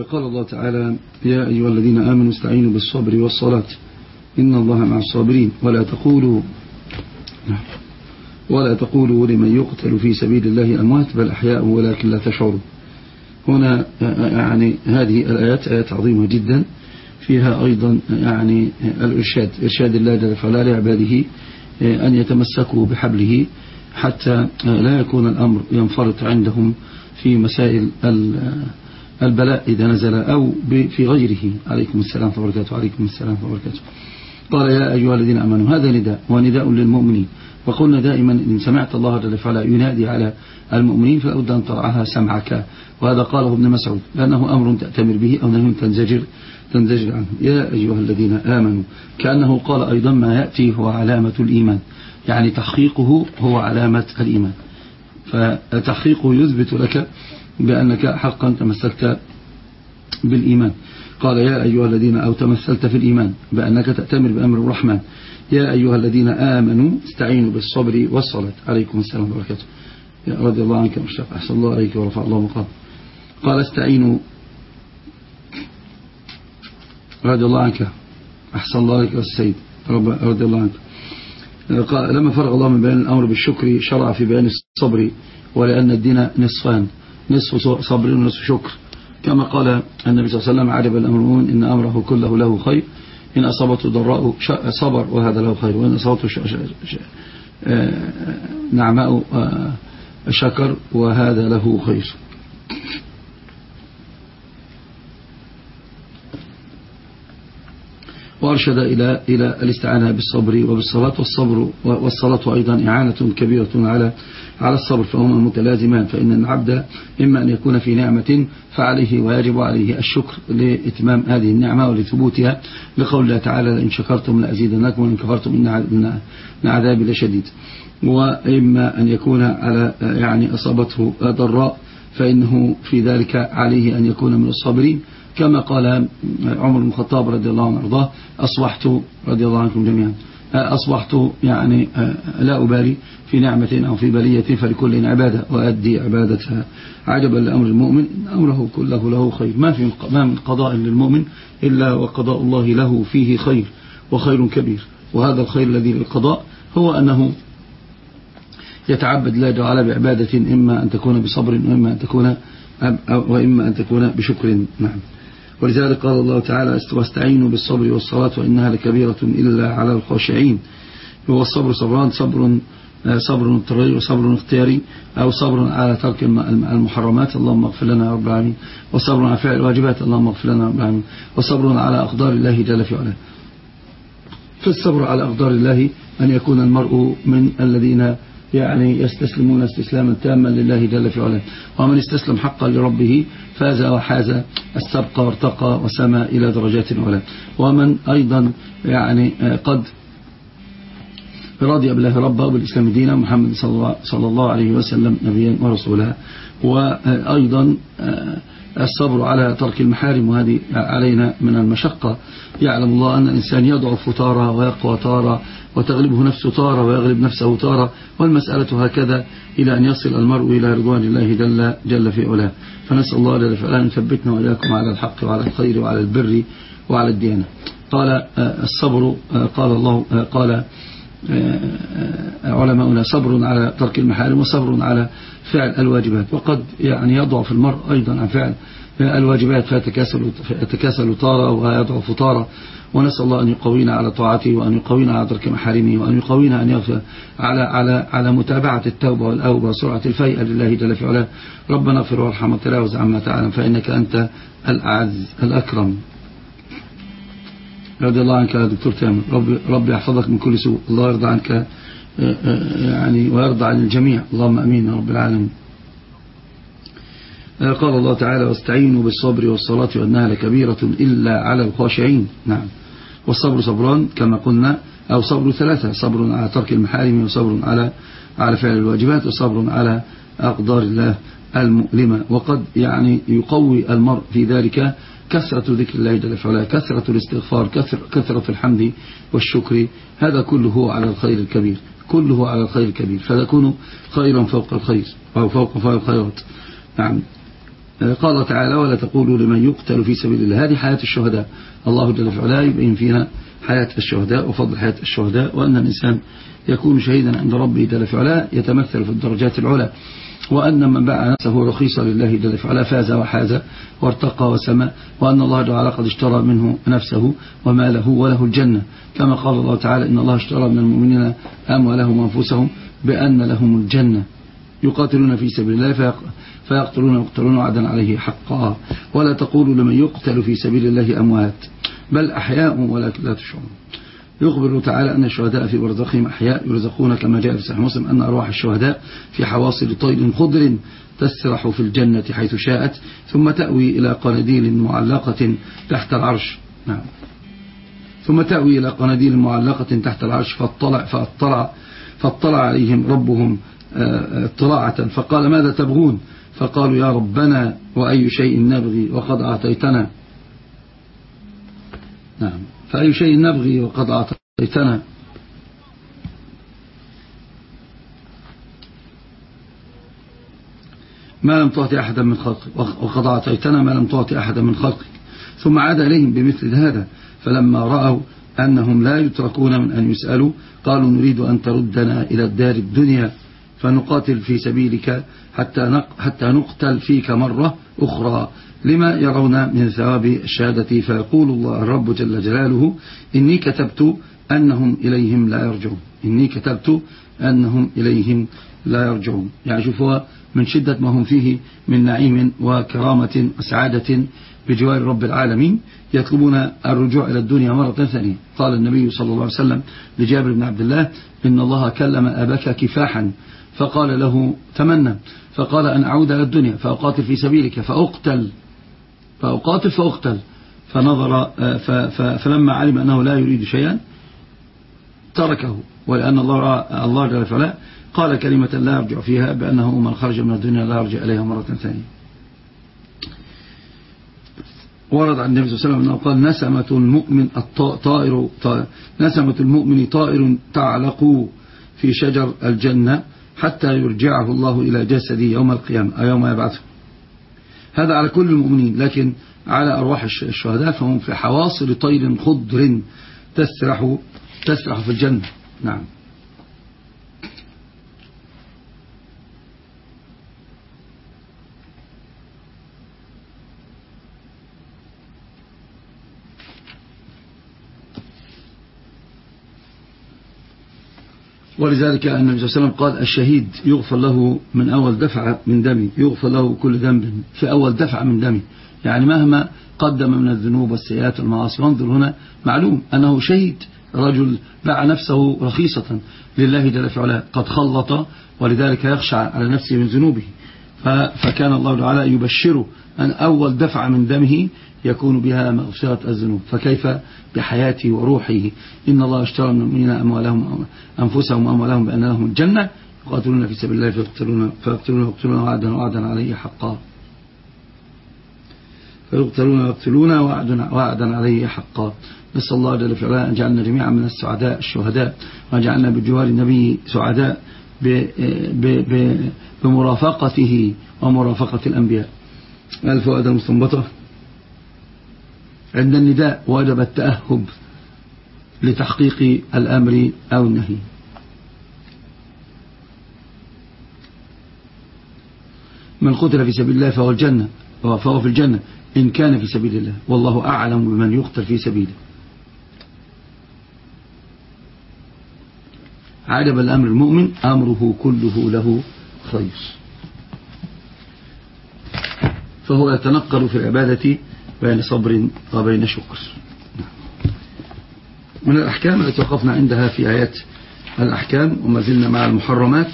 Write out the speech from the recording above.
قال الله تعالى يا أيها الذين آمنوا استعينوا بالصبر والصلاة إن الله مع الصابرين. ولا تقولوا ولا تقولوا لمن يقتل في سبيل الله أموات بل أحياء ولكن لا تشعروا. هنا يعني هذه الآيات آيات عظيمة جدا. فيها أيضا يعني الإرشاد إرشاد الله جل وعلا لعباده أن يتمسكوا بحبله حتى لا يكون الأمر ينفرط عندهم في مسائل البلاء إذا نزل أو في غيره. عليكم السلام وبركاته عليكم السلام وبركاته قال يا أيها الذين أمنوا هذا نداء ونداء للمؤمنين. وقلنا دائما إن سمعت الله جل وعلا ينادي على المؤمنين فلا بد أن ترعاها سمعك. وهذا قاله ابن مسعود لأنه أمر تأتمر به أو نهي تنزجر تنزجر عنه. يا أيها الذين آمنوا كأنه قال أيضا ما يأتي هو علامة الإيمان. يعني تحقيقه هو علامة الإيمان. فتحقيقه يثبت لك بأنك حقا تمسكت بالإيمان. قال يا أيها الذين أو تمثلت في الإيمان بأنك تأتمر بأمر الرحمن يا أيها الذين آمنوا استعينوا بالصبر والصلاة. عليكم السلام وبركاته يا رضي الله عنك مشتاق أحسن الله عليك ورفع الله مقام. قال استعينوا. رضي الله عنك أحسن الله عليك السيد رضي الله عنك. قال لما فرغ الله من بيان الأمر بالشكر شرع في بيان الصبر ولأن الدين نصفان. نصف صبر ونصف شكر. كما قال النبي صلى الله عليه وسلم عجب الأمر إن أمره كله له خير. إن أصابته ضراء صبر وهذا له خير. وإن أصابته آه، نعماء آه، شكر وهذا له خير. وأرشد إلى إلى الاستعانة بالصبر وبالصلاة والصبر والصلاة أيضا إعانة كبيرة على على الصبر فهما متلازمان فإن العبد إما أن يكون في نعمة فعليه ويجب عليه الشكر لإتمام هذه النعمة ولثبوتها لقول الله تعالى لئن شكرتم لأزيدنكم وإن كفرتم إن عذابي لشديد. وإما أن يكون على يعني أصابته ضراء فإنه في ذلك عليه أن يكون من الصابرين. كما قال عمر بن الخطاب رضي الله عنه وأرضاه أصبحت رضي الله عنكم جميعا أصبحت يعني لا أبالي في نعمة أو في بلية فلكل عبادة وأدي عبادتها. عجبا لأمر المؤمن أمره كله له خير. ما, في ما من قضاء للمؤمن إلا وقضاء الله له فيه خير وخير كبير. وهذا الخير الذي للقضاء هو أنه يتعبد الله تعالى بعبادة إما أن تكون بصبر وإما أن تكون وإما أن تكون بشكر. نعم. ولذلك قال الله تعالى واستعينوا بالصبر والصلاة وإنها لكبيرة إلا على الخاشعين. هو الصبر صبران صبر صبر اضطراري وصبر اختياري أو صبر على ترك المحرمات. اللهم اغفر لنا يا رب العالمين. وصبر على فعل الواجبات. اللهم اغفر لنا يا رب العالمين. وصبر على أقدار الله جل في علاه. فالصبر على أقدار الله أن يكون المرء من الذين يعني يستسلمون استسلاما تاما لله جل في علاه. ومن استسلم حقا لربه فاز وحاز السبق وارتقى وسمى إلى درجات علا ومن أيضا يعني قد رضي بالله ربا وبالإسلام دينا محمد صلى الله عليه وسلم نبيا ورسولا. وأيضا الصبر على ترك المحارم وهذه علينا من المشقة. يعلم الله أن الإنسان يضعف تارة ويقوى تارة وتغلبه نفسه تارة ويغلب نفسه تارة والمسألة هكذا إلى أن يصل المرء إلى رضوان الله جل, جل في علاه. فنسأل الله جل في أن يثبتنا وإياكم على الحق وعلى الخير وعلى البر وعلى الديانة. قال الصبر قال الله قال علماؤنا صبر على ترك المحارم وصبر على فعل الواجبات. وقد يعني يضعف المرء أيضا عن فعل الواجبات فيتكاسل, فيتكاسل طارة ويضعف طارة. ونسأل الله أن يقوينا على طاعته وأن يقوينا على ترك محارمه وأن يقوينا أن يغفر على على على متابعة التوبة والأوبة وسرعة الفيئة لله جل في علاه. ربنا اغفر وارحم وتلاوز عما تعلم فإنك أنت الأعز الأكرم. رضي الله عنك يا دكتور تامر. رب, رب يحفظك من كل سوء. الله يرضى عنك آه، آه، يعني ويرضى عن الجميع. اللهم أمين يا رب العالمين. آه، قال الله تعالى واستعينوا بالصبر والصلاة وأنها لكبيرة إلا على الخاشعين. نعم. والصبر صبران كما قلنا أو صبر ثلاثة صبر على ترك المحارم وصبر على على فعل الواجبات وصبر على أقدار الله المؤلمة. وقد يعني يقوي المرء في ذلك كثرة ذكر الله جل وعلا كثرة الاستغفار كثر كثرة الحمد والشكر هذا كله على الخير الكبير كله على الخير الكبير فيكون خيرا فوق الخير أو فوق فوق الخيرات. نعم. قال تعالى ولا تقولوا لمن يقتل في سبيل الله. هذه حياة الشهداء. الله جل وعلا يبين فيها حياة الشهداء وفضل حياة الشهداء وأن الإنسان يكون شهيدا عند ربه جل وعلا يتمثل في الدرجات العلى. وأن من باع نفسه رخيصا لله جل وعلا فاز وحاز وارتقى وسمى وأن الله وعلا قد اشترى منه نفسه وماله وله الجنة. كما قال الله تعالى إن الله اشترى من المؤمنين أموالهم وأنفسهم بأن لهم الجنة. يقاتلون في سبيل الله فيقتلون ويقتلون وعدا عليه حقا. ولا تقولوا لمن يقتل في سبيل الله أموات بل أحياء ولا لا تشعرون. يخبر تعالى أن الشهداء في برزخهم أحياء يرزقون كما جاء في صحيح مسلم أن أرواح الشهداء في حواصل طير خضر تسرح في الجنة حيث شاءت ثم تأوي إلى قناديل معلقة تحت العرش. نعم. ثم تأوي إلى قناديل معلقة تحت العرش فاطلع, فاطلع, فاطلع عليهم ربهم آه، اطلاعة. فقال ماذا تبغون؟ فقالوا يا ربنا وأي شيء نبغي وقد أعطيتنا. نعم. فأي شيء نبغي وقد أعطيتنا. ما لم تعطي أحدا من خلقك وقد أعطيتنا ما لم تعطي أحدا من خلقك. ثم عاد إليهم بمثل هذا فلما رأوا أنهم لا يتركون من أن يسألوا قالوا نريد أن تردنا إلى الدار الدنيا. فنقاتل في سبيلك حتى حتى نقتل فيك مرة أخرى. لما يرون من ثواب الشهادة فيقول الله الرب جل جلاله إني كتبت أنهم إليهم لا يرجعون. إني كتبت أنهم إليهم لا يرجعون. يعني شوفوا من شدة ما هم فيه من نعيم وكرامة وسعادة بجوار رب العالمين يطلبون الرجوع إلى الدنيا مرة ثانية. قال النبي صلى الله عليه وسلم لجابر بن عبد الله إن الله كلم أباك كفاحا. فقال له تمنى. فقال أن أعود إلى الدنيا فأقاتل في سبيلك فأقتل. فأقاتل فأقتل. فنظر آه، فلما علم أنه لا يريد شيئا تركه. ولأن الله الله جل وعلا قال كلمة لا يرجع فيها بأنه من خرج من الدنيا لا يرجع إليها مرة ثانية. ورد عن النبي صلى الله عليه وسلم أنه قال نسمة المؤمن الطائر نسمة المؤمن طائر تعلق في شجر الجنة. حتى يرجعه الله إلى جسده يوم القيامة أو يوم يبعثه. هذا على كل المؤمنين لكن على أرواح الشهداء فهم في حواصل طير خضر تسرح, تسرح في الجنة. نعم. ولذلك النبي صلى الله عليه وسلم قال الشهيد يغفر له من أول دفعة من دمه يغفر له كل ذنب في أول دفعة من دمه. يعني مهما قدم من الذنوب والسيئات والمعاصي وانظر هنا معلوم أنه شهيد رجل باع نفسه رخيصة لله جل وعلا قد خلط ولذلك يخشع على نفسه من ذنوبه. فكان الله تعالى يبشره أن أول دفعة من دمه يكون بها مغفرة الذنوب. فكيف بحياته وروحه؟ إن الله اشترى من المؤمنين أموالهم أنفسهم وأموالهم بأن لهم الجنة. يقاتلون في سبيل الله فيقتلون فيقتلون ويقتلون وعدا وعدا عليه حقا. فيقتلون ويقتلون وعدا عليه حقا. نسأل الله جل وعلا أن جعلنا جميعا من السعداء الشهداء وجعلنا بجوار النبي سعداء بمرافقته ومرافقة الأنبياء. الفوائد المستنبطة عند النداء وجب التأهب لتحقيق الأمر أو النهي. من قتل في سبيل الله فهو الجنة فهو في الجنة إن كان في سبيل الله والله أعلم بمن يقتل في سبيله. عجب الأمر المؤمن أمره كله له خير. فهو يتنقل في العبادة بين صبر وبين شكر. من الأحكام التي وقفنا عندها في آيات الأحكام وما زلنا مع المحرمات